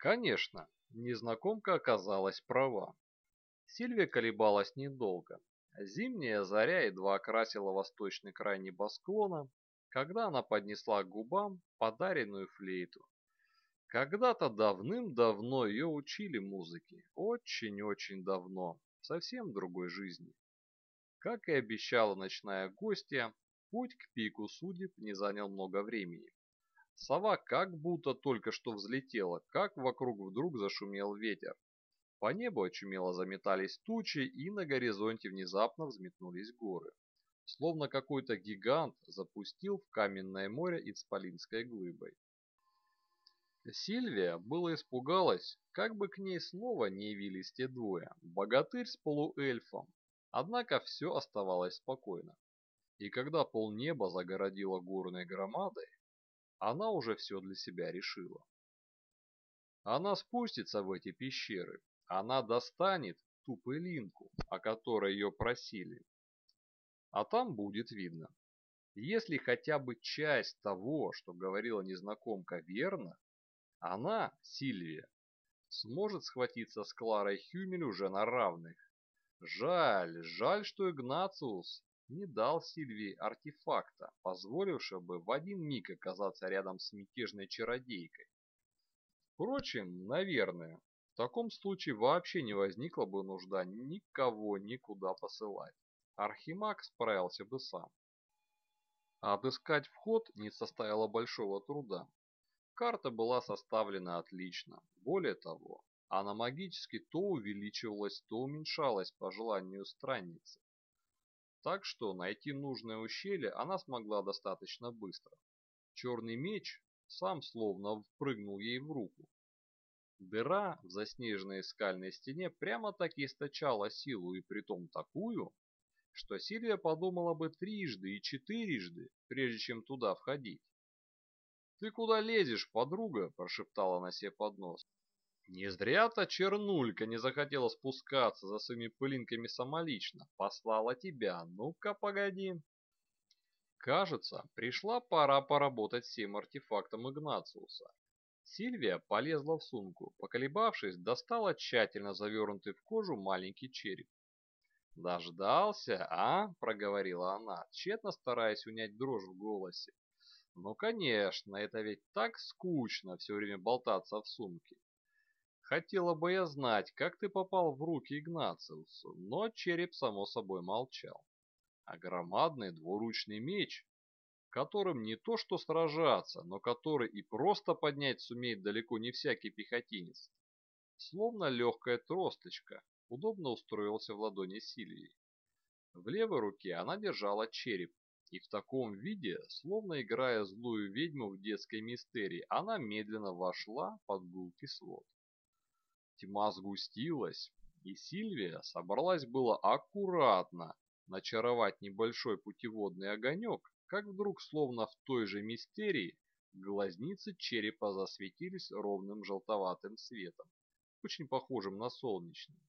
Конечно, незнакомка оказалась права. Сильвия колебалась недолго. Зимняя заря едва окрасила восточный край небосклона, когда она поднесла к губам подаренную флейту. Когда-то давным-давно ее учили музыке, очень-очень давно, в совсем другой жизни. Как и обещала ночная гостья, путь к пику судеб не занял много времени. Сова как будто только что взлетела, как вокруг вдруг зашумел ветер. По небу очумело заметались тучи, и на горизонте внезапно взметнулись горы. Словно какой-то гигант запустил в каменное море исполинской глыбой. Сильвия было испугалась, как бы к ней снова не явились те двое, богатырь с полуэльфом. Однако все оставалось спокойно. И когда полнеба загородило горной громадой, она уже все для себя решила. Она спустится в эти пещеры, она достанет ту пылинку, о которой ее просили. А там будет видно. Если хотя бы часть того, что говорила незнакомка, верно, она, Сильвия, сможет схватиться с Кларой Хюмель уже на равных. Жаль, жаль, что Игнациус не дал Сильвии артефакта, позволившего бы в один миг оказаться рядом с мятежной чародейкой. Впрочем, наверное, в таком случае вообще не возникла бы нужда никого никуда посылать. Архимаг справился бы сам. А отыскать вход не составило большого труда. Карта была составлена отлично. Более того, она магически то увеличивалась, то уменьшалась по желанию странницы. Так что найти нужное ущелье она смогла достаточно быстро. Черный меч сам словно впрыгнул ей в руку. Дыра в заснеженной скальной стене прямо-таки источала силу и притом такую, что Сильвия подумала бы трижды и четырежды, прежде чем туда входить. «Ты куда лезешь, подруга?» – прошептала она себе под нос. Не зря-то Чернулька не захотела спускаться за своими пылинками самолично. Послала тебя. Ну-ка, погоди. Кажется, пришла пора поработать всем артефактом Игнациуса. Сильвия полезла в сумку, поколебавшись, достала тщательно завернутый в кожу маленький череп. «Дождался, а?» – проговорила она, тщетно стараясь унять дрожь в голосе. Ну, конечно, это ведь так скучно все время болтаться в сумке. Хотела бы я знать, как ты попал в руки Игнациусу, но череп само собой молчал. А громадный двуручный меч, которым не то что сражаться, но который и просто поднять сумеет далеко не всякий пехотинец, словно легкая тросточка, удобно устроился в ладони Сильвии. В левой руке она держала череп, и в таком виде, словно играя злую ведьму в детской мистерии, она медленно вошла под гулкий свод. Тьма сгустилась, и Сильвия собралась было аккуратно начаровать небольшой путеводный огонек, как вдруг, словно в той же мистерии, глазницы черепа засветились ровным желтоватым светом, очень похожим на солнечный.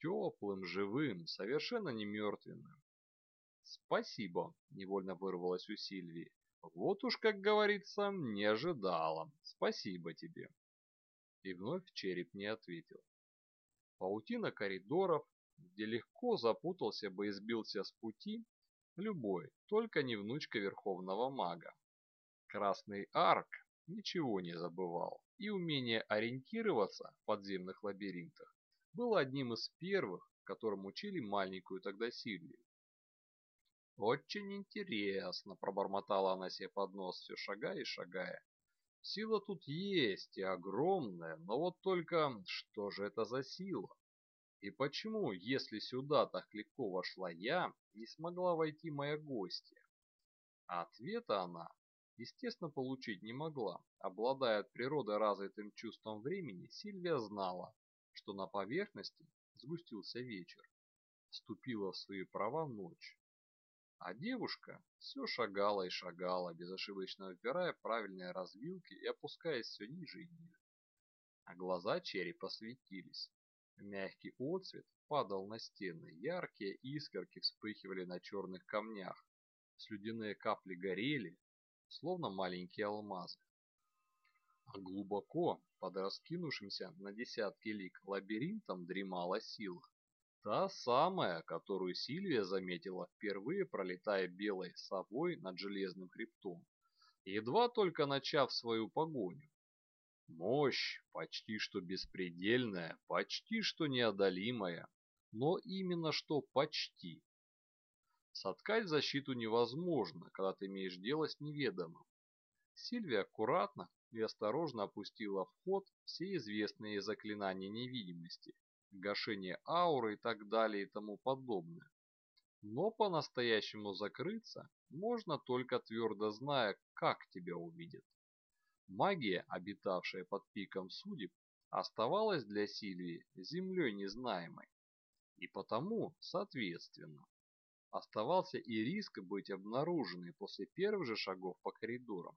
Теплым, живым, совершенно не мертвенным. «Спасибо», — невольно вырвалось у Сильвии. «Вот уж, как говорится, не ожидала. Спасибо тебе». И вновь череп не ответил. Паутина коридоров, где легко запутался бы и сбился с пути, любой, только не внучка верховного мага. Красный арк ничего не забывал, и умение ориентироваться в подземных лабиринтах было одним из первых, которым учили маленькую тогда Сильвию. «Очень интересно», — пробормотала она себе под нос, все шагая и шагая. «Сила тут есть и огромная, но вот только что же это за сила? И почему, если сюда так легко вошла я, не смогла войти моя гостья?» А ответа она, естественно, получить не могла. Обладая от природы развитым чувством времени, Сильвия знала, что на поверхности сгустился вечер. Вступила в свои права ночь. А девушка все шагала и шагала, безошибочно выбирая правильные развилки и опускаясь все ниже и ниже. А глаза черепа светились. Мягкий отцвет падал на стены, яркие искорки вспыхивали на черных камнях, слюдяные капли горели, словно маленькие алмазы. А глубоко, под раскинувшимся на десятки лик лабиринтом дремала сила. Та самая, которую Сильвия заметила впервые, пролетая белой совой над железным хребтом, едва только начав свою погоню. Мощь почти что беспредельная, почти что неодолимая, но именно что почти. Соткать защиту невозможно, когда ты имеешь дело с неведомым. Сильвия аккуратно и осторожно опустила в ход все известные заклинания невидимости, гашение ауры и так далее и тому подобное. Но по-настоящему закрыться можно только твердо зная, как тебя увидят. Магия, обитавшая под пиком судеб, оставалась для Сильвии землей незнаемой. И потому, соответственно, оставался и риск быть обнаруженной после первых же шагов по коридорам.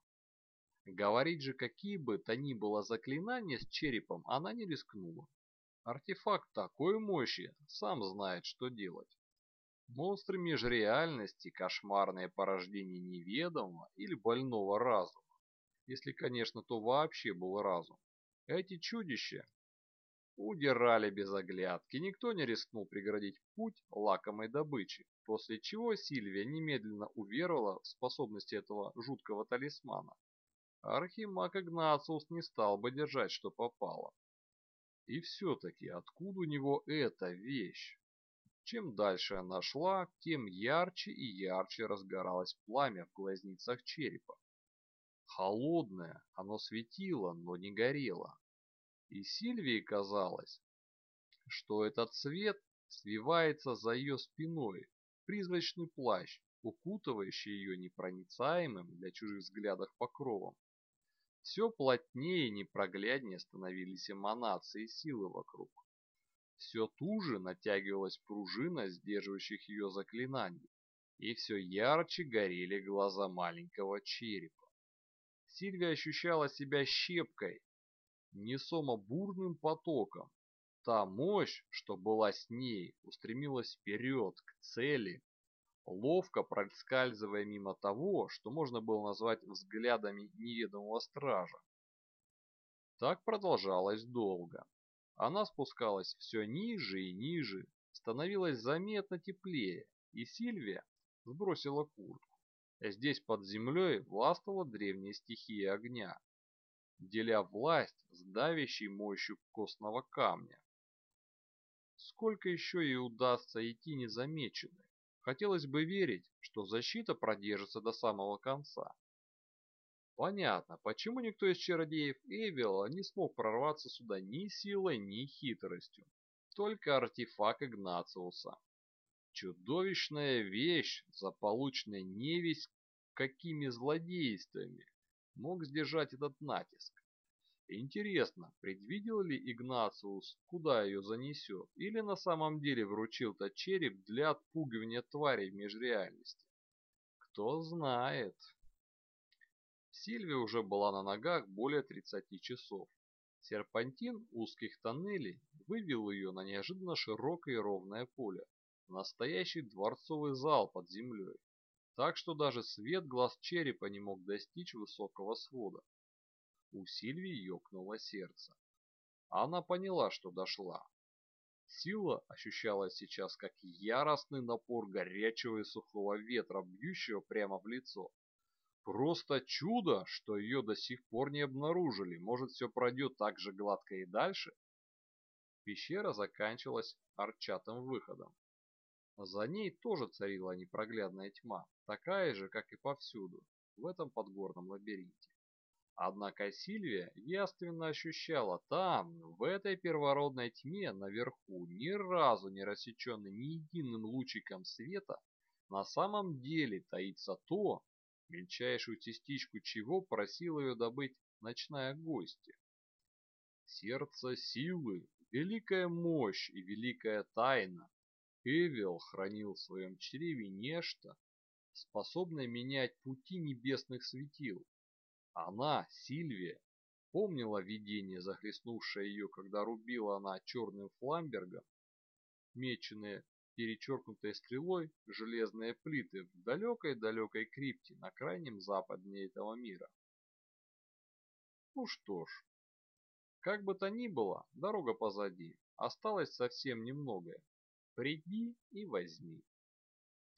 Говорить же какие бы то ни было заклинания с черепом она не рискнула. Артефакт такой мощи, сам знает, что делать. Монстры межреальности – кошмарное порождение неведомого или больного разума если, конечно, то вообще был разум. Эти чудища удирали без оглядки, никто не рискнул преградить путь лакомой добычи, после чего Сильвия немедленно уверовала в способности этого жуткого талисмана. Архимаг Игнациус не стал бы держать, что попало. И все-таки откуда у него эта вещь? Чем дальше она шла, тем ярче и ярче разгоралось пламя в глазницах черепа. Холодное, оно светило, но не горело. И Сильвии казалось, что этот свет свивается за ее спиной, призрачный плащ, укутывающий ее непроницаемым для чужих взглядов покровом. Все плотнее и непрогляднее становились эманации силы вокруг. Все туже натягивалась пружина сдерживающих ее заклинаний, и все ярче горели глаза маленького черепа. Сильвия ощущала себя щепкой, несомо бурным потоком. Та мощь, что была с ней, устремилась вперед, к цели, ловко проскальзывая мимо того, что можно было назвать взглядами неведомого стража. Так продолжалось долго. Она спускалась все ниже и ниже, становилось заметно теплее, и Сильвия сбросила куртку. Здесь под землей властвовала древняя стихия огня, деля власть с давящей мощью костного камня. Сколько еще ей удастся идти незамеченной? Хотелось бы верить, что защита продержится до самого конца. Понятно, почему никто из чародеев Эвиала не смог прорваться сюда ни силой, ни хитростью. Только артефакт Игнациуса. Чудовищная вещь, заполученная невесть какими злодействами, мог сдержать этот натиск. Интересно, предвидел ли Игнациус, куда ее занесет, или на самом деле вручил тот череп для отпугивания тварей в межреальности? Кто знает. Сильвия уже была на ногах более 30 часов. Серпантин узких тоннелей вывел ее на неожиданно широкое и ровное поле, настоящий дворцовый зал под землей, так что даже свет глаз черепа не мог достичь высокого свода. У Сильвии ёкнуло сердце. Она поняла, что дошла. Сила ощущалась сейчас как яростный напор горячего и сухого ветра, бьющего прямо в лицо. Просто чудо, что ее до сих пор не обнаружили. Может, все пройдет так же гладко и дальше? Пещера заканчивалась арчатым выходом. За ней тоже царила непроглядная тьма, такая же, как и повсюду, в этом подгорном лабиринте. Однако Сильвия яственно ощущала там, в этой первородной тьме наверху, ни разу не рассеченной ни единым лучиком света, на самом деле таится то, мельчайшую частичку чего просила ее добыть ночная гостья. Сердце силы, великая мощь и великая тайна, Эвел хранил в своем чреве нечто, способное менять пути небесных светил. Она, Сильвия, помнила видение, захлестнувшее ее, когда рубила она черным фламбергом, меченые перечеркнутой стрелой железные плиты в далекой-далекой крипте на крайнем западне этого мира. Ну что ж, как бы то ни было, дорога позади, осталось совсем немногое. Приди и возьми.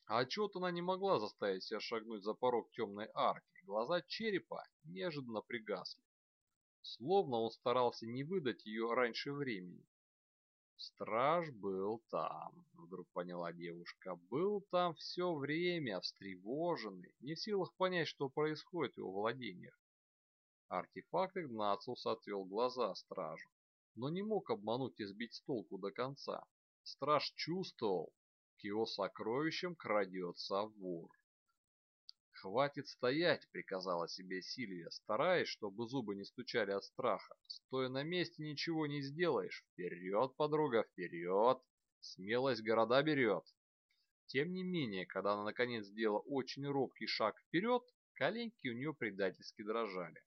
А отчет она не могла заставить себя шагнуть за порог темной арки. Глаза черепа неожиданно пригасли. Словно он старался не выдать ее раньше времени. Страж был там, вдруг поняла девушка. Был там все время, встревоженный, не в силах понять, что происходит в его владениях. Артефакт Игнациус отвел глаза стражу, но не мог обмануть и сбить с толку до конца. Страж чувствовал, к его сокровищам крадется вор. «Хватит стоять!» — приказала себе Сильвия, стараясь, чтобы зубы не стучали от страха. «Стоя на месте ничего не сделаешь. Вперед, подруга, вперед! Смелость города берет!» Тем не менее, когда она наконец сделала очень робкий шаг вперед, коленки у нее предательски дрожали.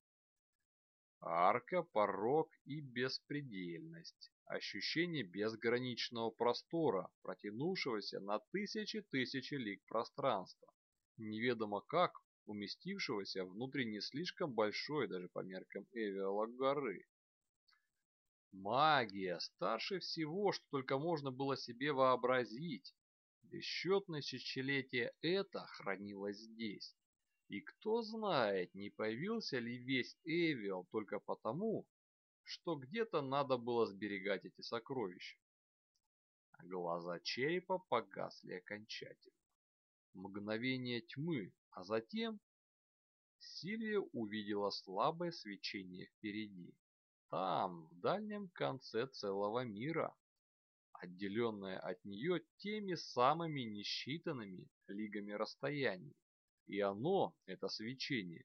Арка, порог и беспредельность. Ощущение безграничного простора, протянувшегося на тысячи-тысячи лиг пространства. Неведомо как уместившегося внутри не слишком большой даже по меркам Эвиала горы. Магия, старше всего, что только можно было себе вообразить. Бесчетное тысячелетия это хранилось здесь. И кто знает, не появился ли весь Эвиал только потому, что где-то надо было сберегать эти сокровища. Глаза черепа погасли окончательно. Мгновение тьмы, а затем Сильвия увидела слабое свечение впереди. Там, в дальнем конце целого мира, отделенное от нее теми самыми несчитанными лигами расстояний. И оно, это свечение,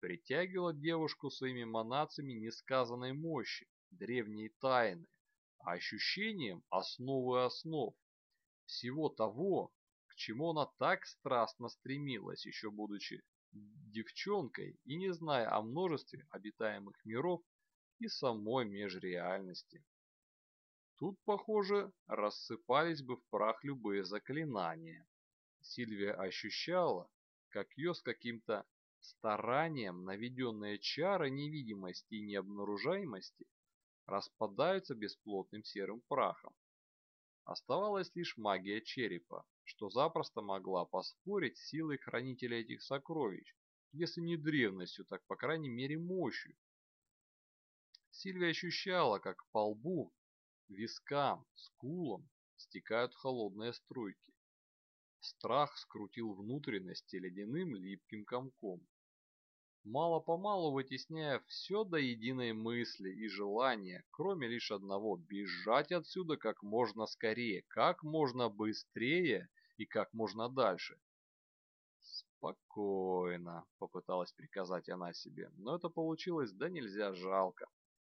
притягивало девушку своими манациями несказанной мощи, древней тайны, а ощущением основы основ, всего того, к чему она так страстно стремилась, еще будучи девчонкой и не зная о множестве обитаемых миров и самой межреальности. Тут, похоже, рассыпались бы в прах любые заклинания. Сильвия ощущала, как ее с каким-то старанием наведенные чары невидимости и необнаружаемости распадаются бесплотным серым прахом. Оставалась лишь магия черепа, что запросто могла поспорить силой хранителя этих сокровищ, если не древностью, так по крайней мере мощью. Сильвия ощущала, как по лбу, вискам, скулам стекают холодные струйки. Страх скрутил внутренности ледяным липким комком. Мало-помалу вытесняя все до единой мысли и желания, кроме лишь одного – бежать отсюда как можно скорее, как можно быстрее и как можно дальше. «Спокойно», — попыталась приказать она себе, но это получилось да нельзя жалко.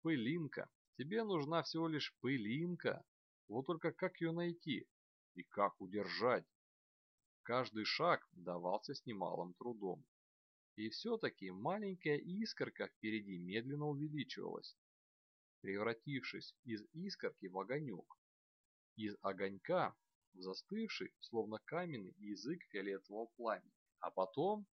«Пылинка. Тебе нужна всего лишь пылинка. Вот только как ее найти? И как удержать?» Каждый шаг давался с немалым трудом. И все-таки маленькая искорка впереди медленно увеличивалась, превратившись из искорки в огонек. Из огонька в застывший, словно каменный язык фиолетового пламени. А потом...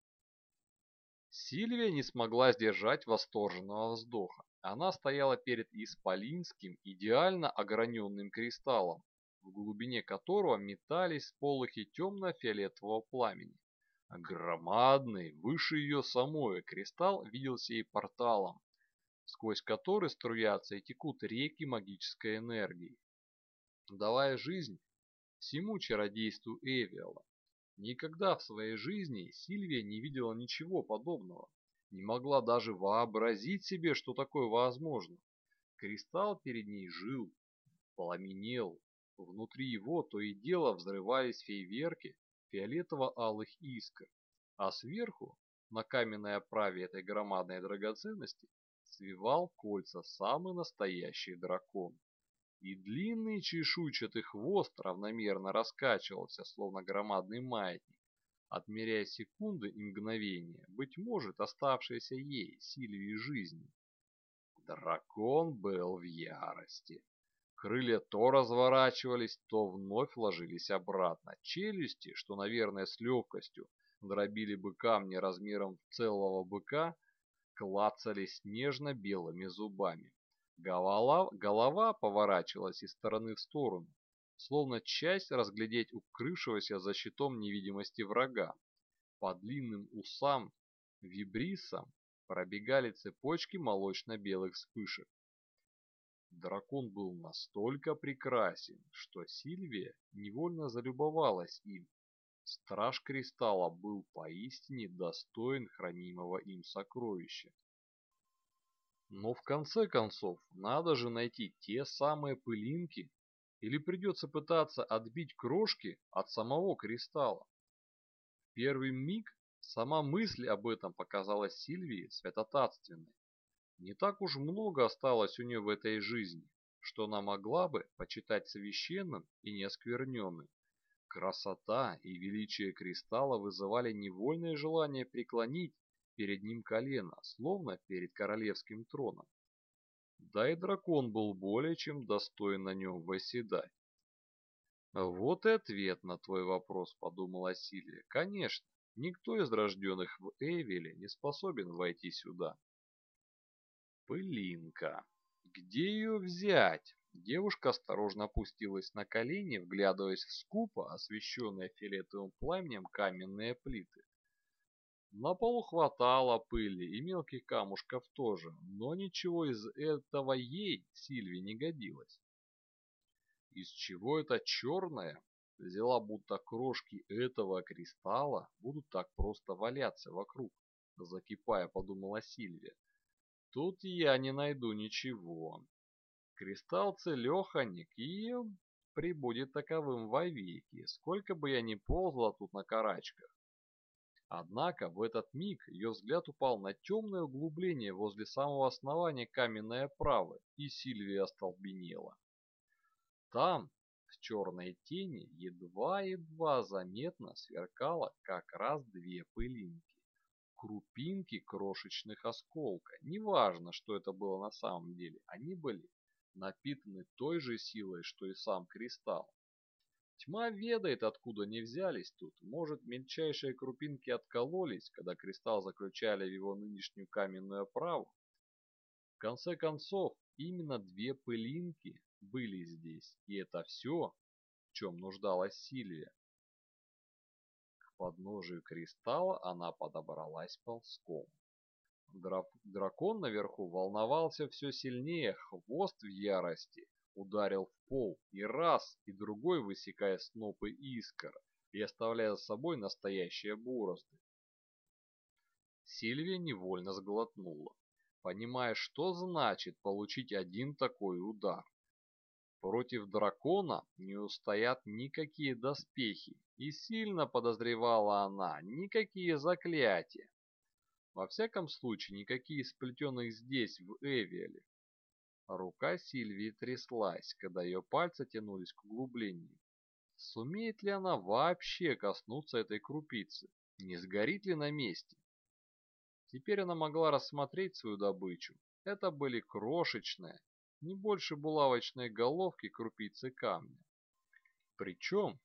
Сильвия не смогла сдержать восторженного вздоха. Она стояла перед исполинским, идеально ограненным кристаллом, в глубине которого метались сполохи темно-фиолетового пламени. Громадный, выше ее самой, кристалл виделся ей порталом, сквозь который струятся и текут реки магической энергии, давая жизнь всему чародейству Эвиала. Никогда в своей жизни Сильвия не видела ничего подобного, не могла даже вообразить себе, что такое возможно. Кристалл перед ней жил, пламенел, Внутри его то и дело взрывались фейверки фиолетово-алых искр, а сверху, на каменной оправе этой громадной драгоценности, свивал кольца самый настоящий дракон. И длинный чешуйчатый хвост равномерно раскачивался, словно громадный маятник, отмеряя секунды и мгновения, быть может, оставшиеся ей, Сильвии жизни. Дракон был в ярости. Крылья то разворачивались, то вновь ложились обратно. Челюсти, что, наверное, с легкостью дробили бы камни размером целого быка, клацали снежно-белыми зубами. Голова, голова поворачивалась из стороны в сторону, словно часть разглядеть укрывшегося за щитом невидимости врага. По длинным усам вибрисам пробегали цепочки молочно-белых вспышек. Дракон был настолько прекрасен, что Сильвия невольно залюбовалась им. Страж Кристалла был поистине достоин хранимого им сокровища. Но в конце концов, надо же найти те самые пылинки, или придется пытаться отбить крошки от самого кристалла. В первый миг сама мысль об этом показалась Сильвии святотатственной. Не так уж много осталось у нее в этой жизни, что она могла бы почитать священным и неоскверненным. Красота и величие кристалла вызывали невольное желание преклонить перед ним колено, словно перед королевским троном. Да и дракон был более чем достоин на нем восседать. Вот и ответ на твой вопрос, подумала Сильвия. Конечно, никто из рожденных в Эвеле не способен войти сюда. Пылинка. Где ее взять? Девушка осторожно опустилась на колени, вглядываясь в скупо освещенные фиолетовым пламенем каменные плиты. На полу хватало пыли и мелких камушков тоже, но ничего из этого ей, Сильве, не годилось. Из чего это черное? Взяла будто крошки этого кристалла будут так просто валяться вокруг, закипая, подумала Сильвия. Тут я не найду ничего. Кристалл целеханик и прибудет таковым вовеки, сколько бы я ни ползла тут на карачках. Однако в этот миг ее взгляд упал на темное углубление возле самого основания каменной оправы, и Сильвия остолбенела. Там, в черной тени, едва-едва заметно сверкало как раз две пылинки крупинки крошечных осколка. Неважно, что это было на самом деле, они были напитаны той же силой, что и сам кристалл. Тьма ведает, откуда они взялись тут. Может, мельчайшие крупинки откололись, когда кристалл заключали в его нынешнюю каменную оправу? В конце концов, именно две пылинки были здесь, и это все, в чем нуждалась Сильвия подножию кристалла она подобралась ползком. Дракон наверху волновался все сильнее, хвост в ярости ударил в пол и раз, и другой высекая снопы искр и оставляя за собой настоящие борозды. Сильвия невольно сглотнула, понимая, что значит получить один такой удар. Против дракона не устоят никакие доспехи, и сильно подозревала она, никакие заклятия. Во всяком случае, никакие сплетенных здесь, в Эвиале. Рука Сильвии тряслась, когда ее пальцы тянулись к углублению. Сумеет ли она вообще коснуться этой крупицы? Не сгорит ли на месте? Теперь она могла рассмотреть свою добычу. Это были крошечные, не больше булавочной головки крупицы камня. Причем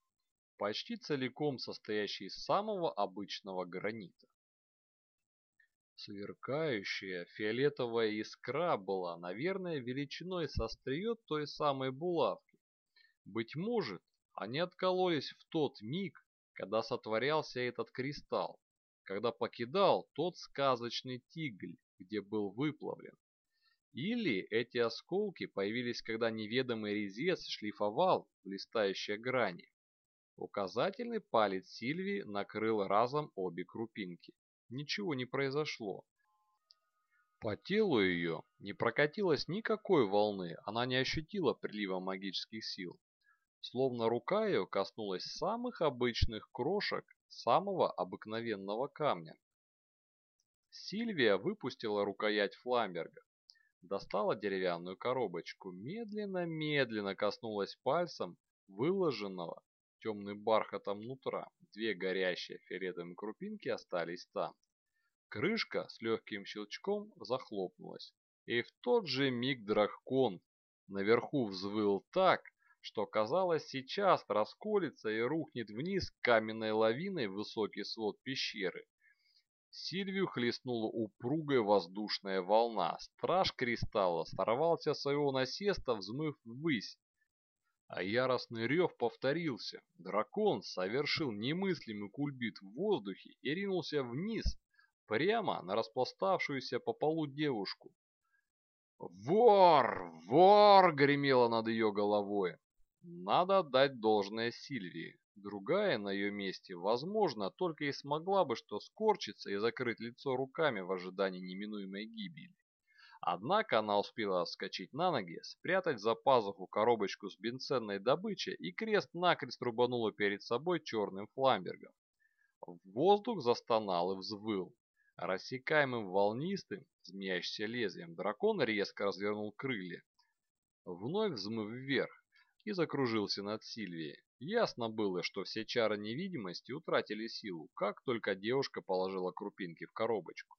почти целиком состоящий из самого обычного гранита. Сверкающая фиолетовая искра была, наверное, величиной со остриет той самой булавки. Быть может, они откололись в тот миг, когда сотворялся этот кристалл, когда покидал тот сказочный тигль, где был выплавлен. Или эти осколки появились, когда неведомый резец шлифовал блистающие грани. Указательный палец Сильвии накрыл разом обе крупинки. Ничего не произошло. По телу ее не прокатилось никакой волны, она не ощутила прилива магических сил. Словно рука ее коснулась самых обычных крошек самого обыкновенного камня. Сильвия выпустила рукоять Фламберга достала деревянную коробочку, медленно-медленно коснулась пальцем выложенного темным бархатом нутра. Две горящие фиолетовые крупинки остались там. Крышка с легким щелчком захлопнулась, и в тот же миг дракон наверху взвыл так, что казалось сейчас расколется и рухнет вниз каменной лавиной высокий свод пещеры. Сильвию хлестнула упругая воздушная волна. Страж кристалла сорвался с своего насеста, взмыв ввысь. А яростный рев повторился. Дракон совершил немыслимый кульбит в воздухе и ринулся вниз, прямо на распластавшуюся по полу девушку. «Вор! Вор!» — гремело над ее головой. Надо отдать должное Сильвии. Другая на ее месте, возможно, только и смогла бы что скорчиться и закрыть лицо руками в ожидании неминуемой гибели. Однако она успела вскочить на ноги, спрятать за пазуху коробочку с бесценной добычей и крест-накрест рубанула перед собой черным фламбергом. Воздух застонал и взвыл. Рассекаемым волнистым, змеящимся лезвием, дракон резко развернул крылья, вновь взмыв вверх, и закружился над Сильвией. Ясно было, что все чары невидимости утратили силу, как только девушка положила крупинки в коробочку.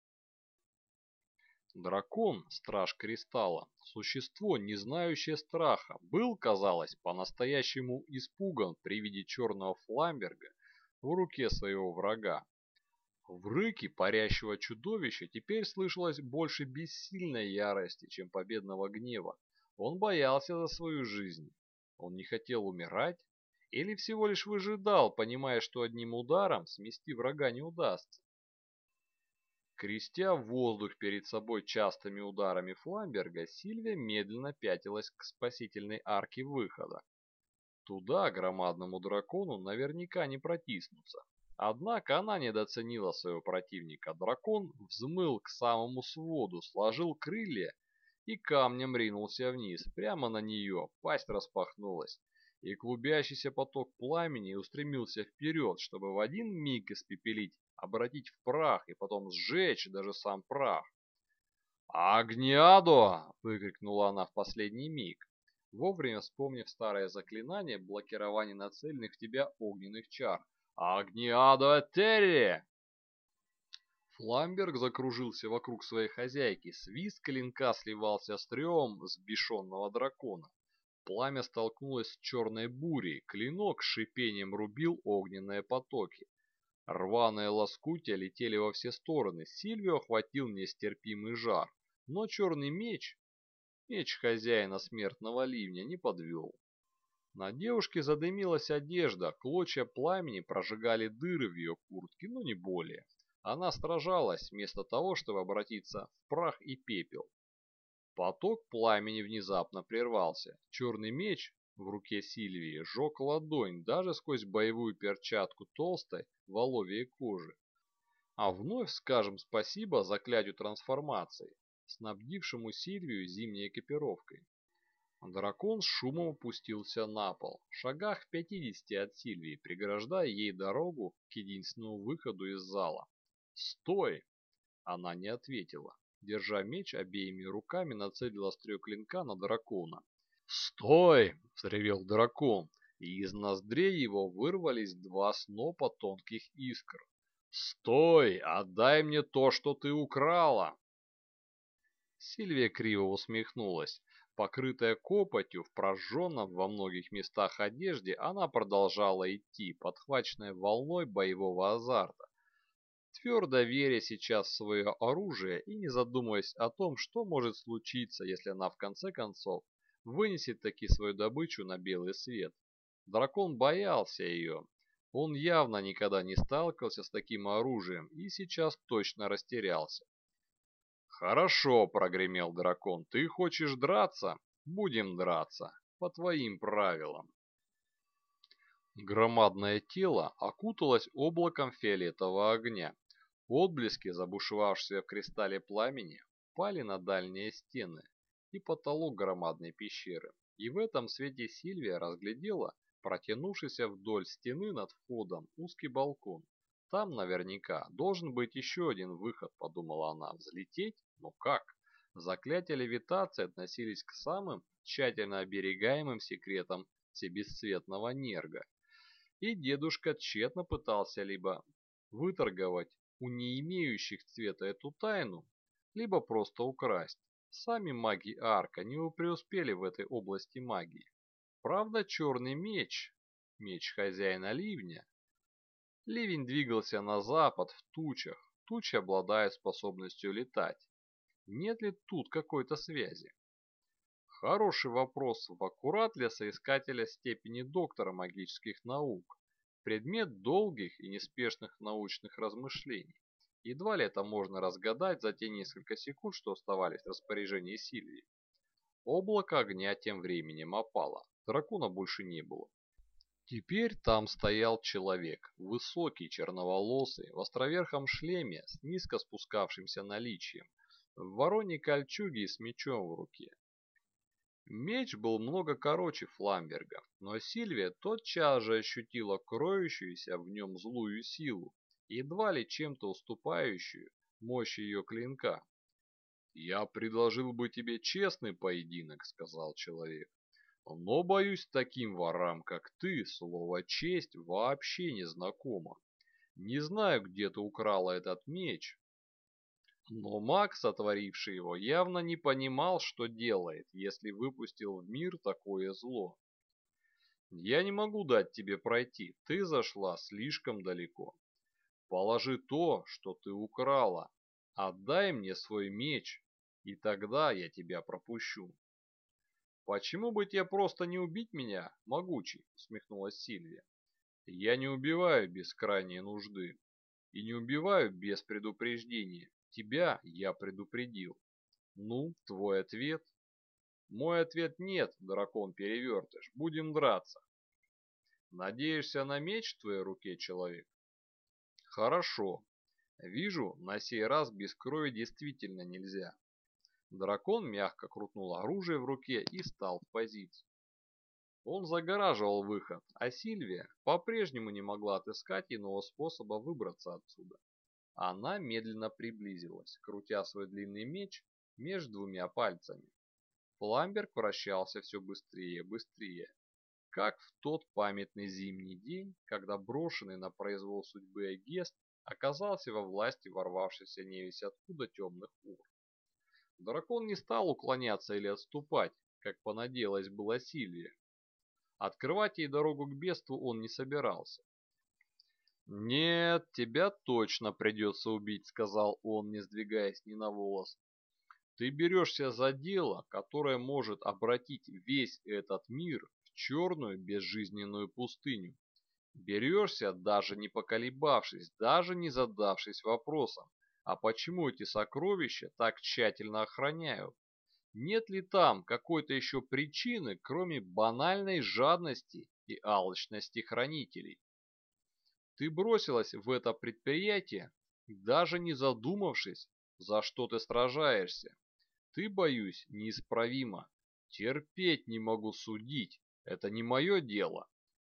Дракон, страж кристалла, существо, не знающее страха, был, казалось, по-настоящему испуган при виде черного фламберга в руке своего врага. В рыке парящего чудовища теперь слышалось больше бессильной ярости, чем победного гнева. Он боялся за свою жизнь. Он не хотел умирать или всего лишь выжидал, понимая, что одним ударом смести врага не удастся. Крестя воздух перед собой частыми ударами Фламберга, Сильвия медленно пятилась к спасительной арке выхода. Туда громадному дракону наверняка не протиснуться. Однако она недооценила своего противника. Дракон взмыл к самому своду, сложил крылья и камнем ринулся вниз, прямо на нее. Пасть распахнулась, и клубящийся поток пламени устремился вперед, чтобы в один миг испепелить, обратить в прах и потом сжечь даже сам прах. «Агниадо!» — выкрикнула она в последний миг, вовремя вспомнив старое заклинание блокирования нацеленных в тебя огненных чар — «Агниадо Терри!» Фламберг закружился вокруг своей хозяйки, свист клинка сливался с трем сбешенного дракона. Пламя столкнулось с черной бурей, клинок шипением рубил огненные потоки. Рваные лоскутия летели во все стороны, Сильвию охватил нестерпимый жар, но черный меч, меч хозяина смертного ливня, не подвел. На девушке задымилась одежда, клочья пламени прожигали дыры в ее куртке, но не более. Она стражалась вместо того, чтобы обратиться в прах и пепел. Поток пламени внезапно прервался. Черный меч в руке Сильвии жег ладонь даже сквозь боевую перчатку толстой воловьей кожи. А вновь скажем спасибо заклятию трансформации, снабдившему Сильвию зимней экипировкой. Дракон с шумом опустился на пол, в шагах в пятидесяти от Сильвии, преграждая ей дорогу к единственному выходу из зала. «Стой!» Она не ответила. Держа меч обеими руками, нацелила острие клинка на дракона. «Стой!» — взревел дракон, и из ноздрей его вырвались два снопа тонких искр. «Стой! Отдай мне то, что ты украла!» Сильвия криво усмехнулась. Покрытая копотью в прожженном во многих местах одежде, она продолжала идти, подхваченная волной боевого азарта, твердо веря сейчас в свое оружие и не задумываясь о том, что может случиться, если она в конце концов вынесет таки свою добычу на белый свет. Дракон боялся ее. Он явно никогда не сталкивался с таким оружием и сейчас точно растерялся. «Хорошо», — прогремел дракон, — «ты хочешь драться? Будем драться, по твоим правилам». Громадное тело окуталось облаком фиолетового огня. Отблески, забушевавшие в кристалле пламени, пали на дальние стены и потолок громадной пещеры. И в этом свете Сильвия разглядела протянувшийся вдоль стены над входом узкий балкон. Там наверняка должен быть еще один выход, подумала она, взлететь но как? Заклятия левитации относились к самым тщательно оберегаемым секретам всебесцветного нерга. И дедушка тщетно пытался либо выторговать у не имеющих цвета эту тайну, либо просто украсть. Сами маги Арка не преуспели в этой области магии. Правда, черный меч, меч хозяина ливня, Ливень двигался на запад в тучах, тучи обладают способностью летать. Нет ли тут какой-то связи? Хороший вопрос в аккурат для соискателя степени доктора магических наук. Предмет долгих и неспешных научных размышлений. Едва ли это можно разгадать за те несколько секунд, что оставались в распоряжении Сильвии. Облако огня тем временем опало. Дракона больше не было. Теперь там стоял человек, высокий, черноволосый, в островерхом шлеме с низко спускавшимся наличием, в вороньей кольчуге и с мечом в руке. Меч был много короче Фламберга, но Сильвия тотчас же ощутила кроющуюся в нем злую силу, едва ли чем-то уступающую мощи ее клинка. «Я предложил бы тебе честный поединок», — сказал человек. «Но, боюсь, таким ворам, как ты, слово «честь» вообще не знакомо. Не знаю, где ты украла этот меч, но маг, сотворивший его, явно не понимал, что делает, если выпустил в мир такое зло. Я не могу дать тебе пройти, ты зашла слишком далеко. Положи то, что ты украла, отдай мне свой меч, и тогда я тебя пропущу. Почему бы тебе просто не убить меня, могучий, усмехнулась Сильвия. Я не убиваю без крайней нужды и не убиваю без предупреждения. Тебя я предупредил. Ну, твой ответ? Мой ответ нет, дракон-перевертыш. Будем драться. Надеешься на меч в твоей руке, человек? Хорошо. Вижу, на сей раз без крови действительно нельзя. Дракон мягко крутнул оружие в руке и стал в позицию. Он загораживал выход, а Сильвия по-прежнему не могла отыскать иного способа выбраться отсюда. Она медленно приблизилась, крутя свой длинный меч между двумя пальцами. Фламберг вращался все быстрее и быстрее, как в тот памятный зимний день, когда брошенный на произвол судьбы Эгест оказался во власти ворвавшейся невесть откуда темных ур. Дракон не стал уклоняться или отступать, как понадеялась была Сильвия. Открывать ей дорогу к бедству он не собирался. «Нет, тебя точно придется убить», — сказал он, не сдвигаясь ни на волос. «Ты берешься за дело, которое может обратить весь этот мир в черную безжизненную пустыню. Берешься, даже не поколебавшись, даже не задавшись вопросом, а почему эти сокровища так тщательно охраняют? Нет ли там какой-то еще причины, кроме банальной жадности и алчности хранителей? Ты бросилась в это предприятие, даже не задумавшись, за что ты сражаешься. Ты, боюсь, неисправима. Терпеть не могу судить, это не мое дело.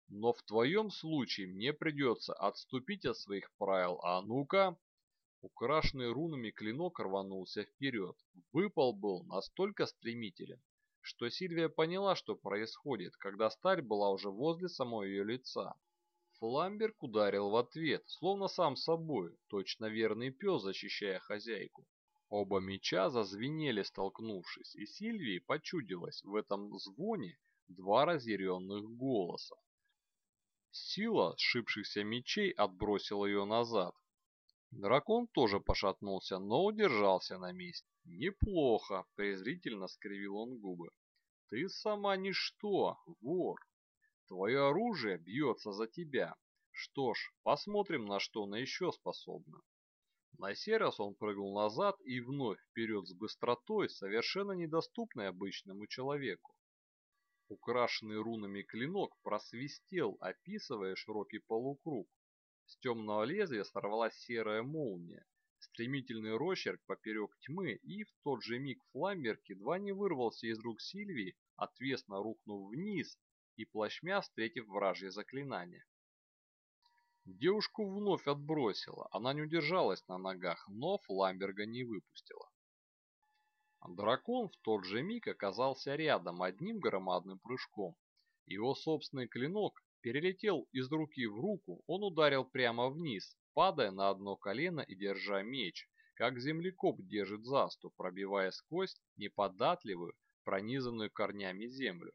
Но в твоем случае мне придется отступить от своих правил. А ну-ка!» Украшенный рунами клинок рванулся вперед. Выпал был настолько стремителен, что Сильвия поняла, что происходит, когда сталь была уже возле самого ее лица. Фламберг ударил в ответ, словно сам собой, точно верный пес, защищая хозяйку. Оба меча зазвенели, столкнувшись, и Сильвии почудилось в этом звоне два разъяренных голоса. Сила сшибшихся мечей отбросила ее назад. Дракон тоже пошатнулся, но удержался на месте. «Неплохо», — презрительно скривил он губы. «Ты сама ничто, вор. Твое оружие бьется за тебя. Что ж, посмотрим, на что она еще способна. На сей раз он прыгнул назад и вновь вперед с быстротой, совершенно недоступной обычному человеку. Украшенный рунами клинок просвистел, описывая широкий полукруг. С темного лезвия сорвалась серая молния, стремительный росчерк поперек тьмы, и в тот же миг Фламберг едва не вырвался из рук Сильвии, отвесно рухнув вниз и плашмя встретив вражье заклинание. Девушку вновь отбросило, она не удержалась на ногах, но Фламберга не выпустила. Дракон в тот же миг оказался рядом одним громадным прыжком. Его собственный клинок перелетел из руки в руку, он ударил прямо вниз, падая на одно колено и держа меч, как землекоп держит заступ, пробивая сквозь неподатливую, пронизанную корнями землю.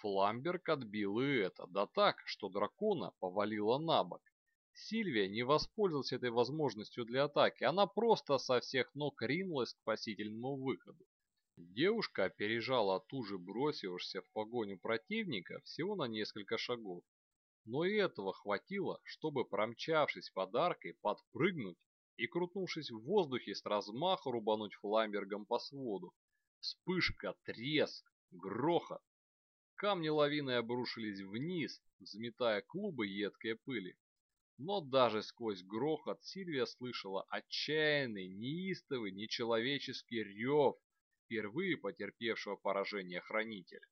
Фламберг отбил и это, да так, что дракона повалило на бок. Сильвия не воспользовалась этой возможностью для атаки, она просто со всех ног ринулась к спасительному выходу. Девушка опережала туже бросившегося в погоню противника всего на несколько шагов. Но и этого хватило, чтобы, промчавшись под аркой, подпрыгнуть и, крутнувшись в воздухе, с размаху рубануть фламбергом по своду. Вспышка, треск, грохот. Камни лавины обрушились вниз, взметая клубы едкой пыли. Но даже сквозь грохот Сильвия слышала отчаянный, неистовый, нечеловеческий рев впервые потерпевшего поражение хранителя.